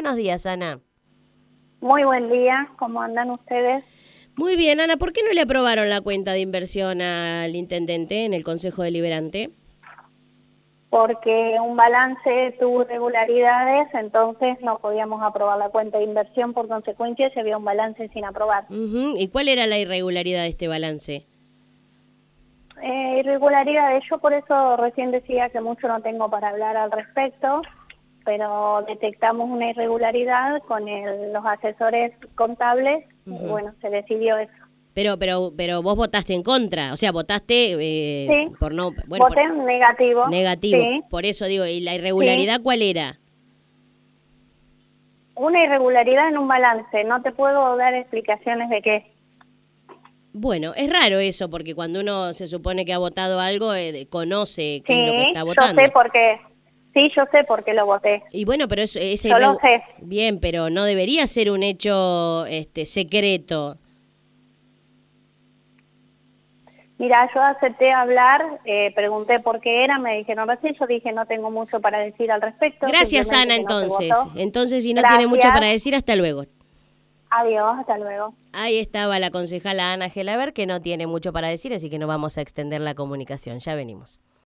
buenos días, Ana. Muy buen día, ¿cómo andan ustedes? Muy bien, Ana, ¿por qué no le aprobaron la cuenta de inversión al intendente en el Consejo Deliberante? Porque un balance tuvo irregularidades, entonces no podíamos aprobar la cuenta de inversión, por consecuencia se había un balance sin aprobar. ¿Y cuál era la irregularidad de este balance? Eh, irregularidades, yo por eso recién decía que mucho no tengo para hablar al respecto, pero detectamos una irregularidad con los asesores contables y bueno, se decidió eso. Pero, pero, pero vos votaste en contra, o sea, votaste eh, por no... Bueno, Voté negativo. Negativo, por eso digo, ¿y la irregularidad cuál era? Una irregularidad en un balance, no te puedo dar explicaciones de qué. Bueno, es raro eso, porque cuando uno se supone que ha votado algo, eh, conoce qué es lo que está votando. yo sé por qué. Sí, yo sé por qué lo voté. Y bueno, pero eso... Ese yo lo sé. Bien, pero no debería ser un hecho este secreto. Mira, yo acepté hablar, eh, pregunté por qué era, me dijeron así, yo dije no tengo mucho para decir al respecto. Gracias Ana, entonces. entonces, si no tiene mucho para decir, hasta luego. Adiós, hasta luego. Ahí estaba la concejala Ana Gelaber, que no tiene mucho para decir, así que no vamos a extender la comunicación. Ya venimos.